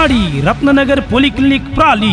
टाढी Ratnanagar polyclinic प्राली।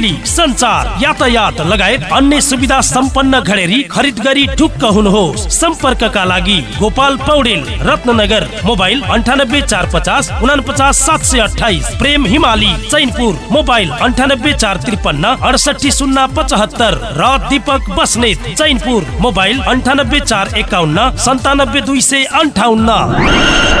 सञ्चार यातायात लगायत अन्य सुविधा सम्पन्न घडेरी खरिद गरी ढुक्क हुनुहोस्। सम्पर्कका लागि गोपाल पौडेल रत्नगर मोबाइल अन्ठानब्बे चार पचास उनापचास सात सय अठाइस प्रेम हिमाली चैनपुर मोबाइल अन्ठानब्बे चार त्रिपन्न अडसठी शून्य पचहत्तर र दीपक बस्नेत चैनपुर मोबाइल अन्ठानब्बे चार एकाउन्न सन्तानब्बे दुई सय अन्ठाउन्न।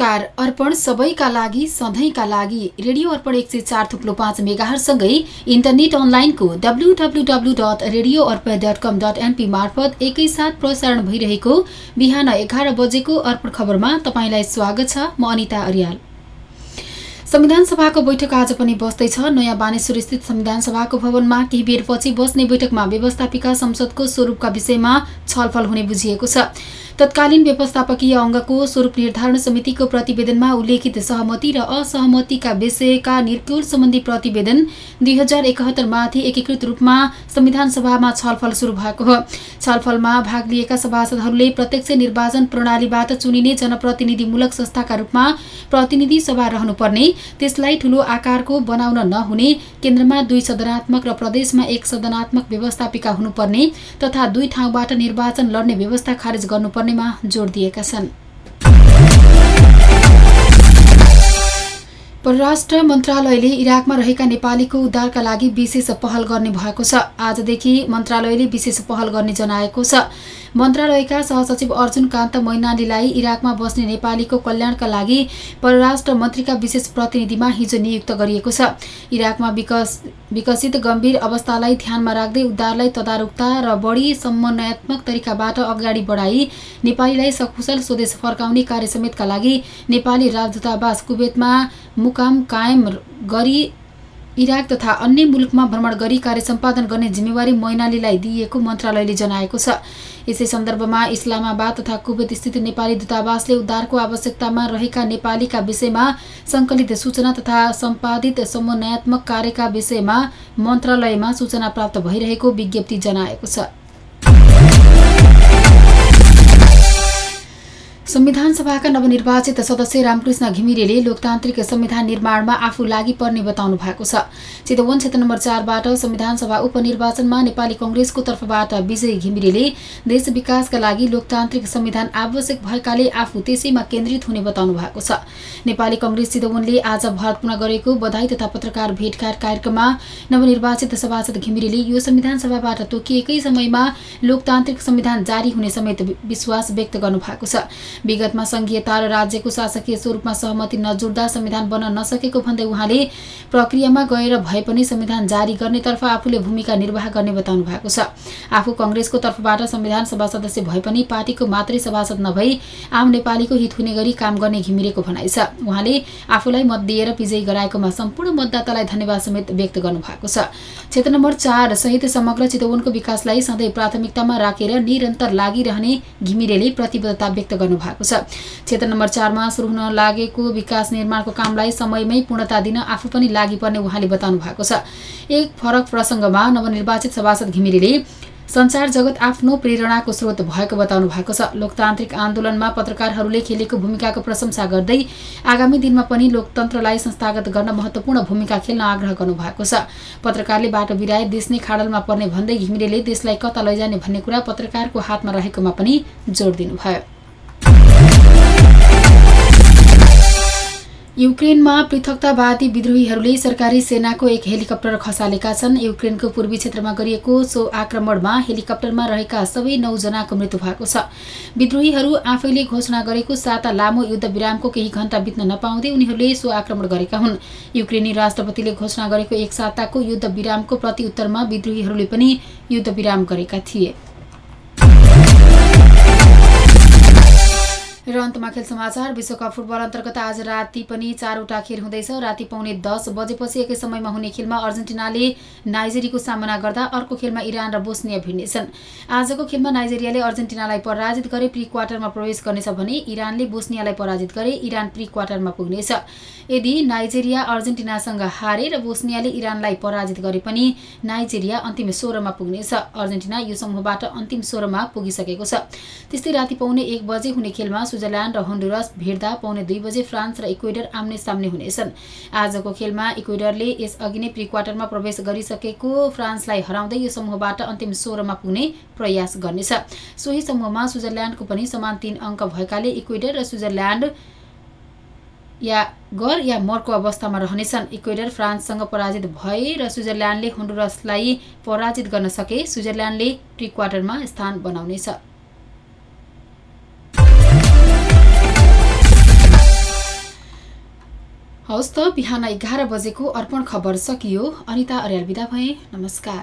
नमस्कार। अर्पण सबैका लागि सधैँका लागि रेडियो अर्पण एक सय चार थुप्लो पाँच मेगाहरूसँगै इन्टरनेट अनलाइनको W W W dot radio Arpan dot com dot NP मार्फत एकैसाथ प्रसारण भइरहेको बिहान एघार बजेको अर्पण खबरमा तपाईँलाई स्वागत छ। म अनिता अर्याल। संविधान सभाको बैठक आज पनि बस्दैछ। नयाँ बानेश्वर स्थित संविधान सभाको भवनमा केही बेरपछि बस्ने बैठकमा व्यवस्थापिका संसदको स्वरूपका विषयमा छलफल हुने बुझिएको छ। तत्कालीन व्यवस्थापकीय अङ्गको स्वरूप निर्धारण समितिको प्रतिवेदनमा उल्लेखित सहमति र असहमतिका विषयका निर्कुल सम्बन्धी प्रतिवेदन दुई हजार एकहत्तरमाथि एकीकृत रूपमा संविधान सभामा छलफल सुरु भएको हो। छलफलमा भाग लिएका सभासदहरूले प्रत्यक्ष निर्वाचन प्रणालीबाट चुनिने जनप्रतिनिधिमूलक संस्थाका रूपमा प्रतिनिधि सभा रहनुपर्ने त्यसलाई ठूलो आकारको बनाउन नहुने केन्द्रमा दुई सदनात्मक र प्रदेशमा एक सदनात्मक व्यवस्थापिका हुनुपर्ने तथा दुई ठाउँबाट निर्वाचन लड्ने व्यवस्था खारेज गर्नुपर्नेमा जोड दिएका छन्। परराष्ट्र मन्त्रालयले इराकमा रहेका नेपालीको उद्धारका लागि विशेष पहल गर्ने भएको छ। आजदेखि मन्त्रालयले विशेष पहल गर्ने जनाएको छ। मन्त्रालयका सहसचिव अर्जुन कान्त मैनालीलाई इराकमा बस्ने नेपालीको कल्याणका लागि परराष्ट्र मन्त्रीका विशेष प्रतिनिधिमा हिजो नियुक्त गरिएको छ। इराकमा विकस विकसित गम्भीर अवस्थालाई ध्यानमा राख्दै उद्धारलाई तदारुकता र बढी समन्वयात्मक तरिकाबाट अगाडि बढाई नेपालीलाई सकुशल स्वदेश फर्काउने कार्य समेतका लागि नेपाली राजदूतावास कुवेतमा मुकाम कायम गरी इराक तथा अन्य मुलुकमा भ्रमण गरी कार्य सम्पादन गर्ने जिम्मेवारी मैनालीलाई दिइएको मन्त्रालयले जनाएको छ। यसै सन्दर्भमा इस्लामाबाद तथा कुवेत स्थित नेपाली दूतावासले उद्धारको आवश्यकतामा रहेका नेपालीका विषयमा सङ्कलित सूचना तथा सम्पादित समन्वयात्मक कार्यका विषयमा मन्त्रालयमा सूचना प्राप्त भइरहेको विज्ञप्ति जनाएको छ। संविधान सभाका नवनिर्वाचित सदस्य रामकृष्ण घिमिरेले लोकतान्त्रिक संविधान निर्माणमा आफू लागि पर्ने बताउनु भएको छ। चितवन क्षेत्र नम्बर चारबाट संविधान सभा उपनिर्वाचनमा नेपाली कङ्ग्रेसको तर्फबाट विजयी घिमिरेले देश विकासका लागि लोकतान्त्रिक संविधान आवश्यक भएकाले आफू त्यसैमा केन्द्रित हुने बताउनु भएको छ। नेपाली कङ्ग्रेस चितवनले आज भरतपुरमा गरेको बधाई तथा पत्रकार भेटघाट कार्यक्रममा नवनिर्वाचित सभासद घिमिरेले यो संविधान सभाबाट तोकिएकै समयमा लोकतान्त्रिक संविधान जारी हुने समेत विश्वास व्यक्त गर्नु भएको छ। विगतमा संघीयता र राज्यको शासकीय स्वरूपमा सहमति नजुट्दा संविधान बन्न नसकेको भन्दै उहाँले प्रक्रियामा गएर भए पनि संविधान जारी गर्नेतर्फ आफूले भूमिका निर्वाह गर्ने बताउनु भएको छ। आफू कङ्ग्रेसको तर्फबाट संविधान सभा सदस्य भए पनि पार्टीको मात्रै सभासद नभई आम नेपालीको हित हुने गरी काम गर्ने घिमिरेको भनाइ छ। उहाँले आफूलाई मत दिएर विजयी गराएकोमा सम्पूर्ण मतदातालाई धन्यवाद समेत व्यक्त गर्नु भएको छ। क्षेत्र नम्बर चार सहित समग्र चितवनको विकासलाई सधैँ प्राथमिकतामा राखेर निरन्तर लागिरहने घिमिरेले प्रतिबद्धता व्यक्त गर्नु भएको छ। क्षेत्र नम्बर चारमा सुरु हुन लागेको विकास निर्माणको कामलाई समयमै पूर्णता दिन आफू पनि लागि पर्ने उहाँले बताउनु भएको छ। एक फरक प्रसङ्गमा नवनिर्वाचित सभासद घिमिरेले संसार जगत आफ्नो प्रेरणाको स्रोत भएको बताउनु भएको छ। लोकतान्त्रिक आन्दोलनमा पत्रकारहरूले खेलेको भूमिकाको प्रशंसा गर्दै आगामी दिनमा पनि लोकतन्त्रलाई संस्थागत गर्न महत्वपूर्ण भूमिका खेल्न आग्रह गर्नुभएको छ। पत्रकारले बाटो बिराए देश नै खाडलमा पर्ने भन्दै घिमिरेले देशलाई कता लैजाने भन्ने कुरा पत्रकारको हातमा रहेकोमा पनि जोड दिनुभयो। युक्रेनमा पृथकतावादी विद्रोहीहरूले सरकारी सेनाको एक हेलिकप्टर खसालेका छन्। युक्रेनको पूर्वी क्षेत्रमा गरिएको सो आक्रमणमा हेलिकप्टरमा रहेका सबै नौजनाको मृत्यु भएको छ। विद्रोहीहरू आफैले घोषणा गरेको साता लामो युद्ध विरामको केही घण्टा बित्न नपाउँदै उनीहरूले सो आक्रमण गरेका हुन्। युक्रेनी राष्ट्रपतिले घोषणा गरेको एक साताको युद्ध विरामको प्रतिउत्तरमा विद्रोहीहरूले पनि युद्ध विराम गरेका थिए। र अन्तमा खेल समाचार विश्वकप फुटबल अन्तर्गत आज राति पनि चारवटा खेल हुँदैछ। राति पाउने दस बजेपछि एकै समयमा हुने खेलमा अर्जेन्टिनाले नाइजेरियाको सामना गर्दा अर्को खेलमा इरान र बोस्निया भिड्नेछन्। आजको खेलमा नाइजेरियाले अर्जेन्टिनालाई पराजित गरे प्री क्वार्टरमा प्रवेश गर्नेछ भने इरानले बोस्नियालाई पराजित गरे इरान प्री क्वार्टरमा पुग्नेछ। यदि नाइजेरिया अर्जेन्टिनासँग हारे र बोस्नियाले इरानलाई पराजित गरे पनि नाइजेरिया अन्तिम सोह्रमा पुग्नेछ। अर्जेन्टिना यो समूहबाट अन्तिम सोह्रमा पुगिसकेको छ। त्यस्तै राति पाउने एक बजे हुने खेलमा स्विजरल्यान्ड र हन्डुरस भिड्दा पाउने दुई बजे फ्रान्स र इक्वेडर आम्ने सामने हुनेछन्। आजको खेलमा इक्वेडरले यसअघि नै प्री क्वार्टरमा प्रवेश गरिसकेको फ्रान्सलाई हराउँदै यो समूहबाट अन्तिम सोह्रमा पुग्ने प्रयास गर्नेछ। सोही समूहमा स्विजरल्यान्डको पनि समान तीन अङ्क भएकाले इक्वेडर र स्विजरल्यान्ड या गर या मरको अवस्थामा रहनेछन्। इक्वेडर फ्रान्ससँग पराजित भए र स्विजरल्यान्डले हन्डुरसलाई पराजित गर्न सके स्विजरल्यान्डले प्री क्वार्टरमा स्थान बनाउनेछ। हवस् त बिहान एघार बजेको अर्पण खबर सकियो। अनिता अर्याल विदा भए। नमस्कार।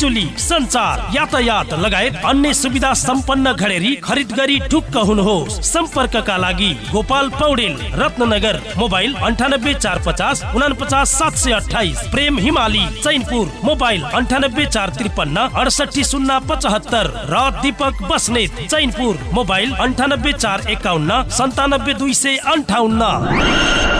सञ्चार यातायात लगायत अन्य सुविधा सम्पन्न घडेरी खरिद गरी ढुक्क हुनुहोस्। सम्पर्कका लागि गोपाल पौडेल रत्ननगर मोबाइल अन्ठानब्बे चार पचास उनापचास सात सय अठाइस प्रेम हिमाली चैनपुर मोबाइल अन्ठानब्बे चार त्रिपन्न अडसठी शून्य पचहत्तर र दीपक बस्नेत चैनपुर मोबाइल अन्ठानब्बे चार एकाउन्न सन्तानब्बे दुई सय अन्ठाउन्न।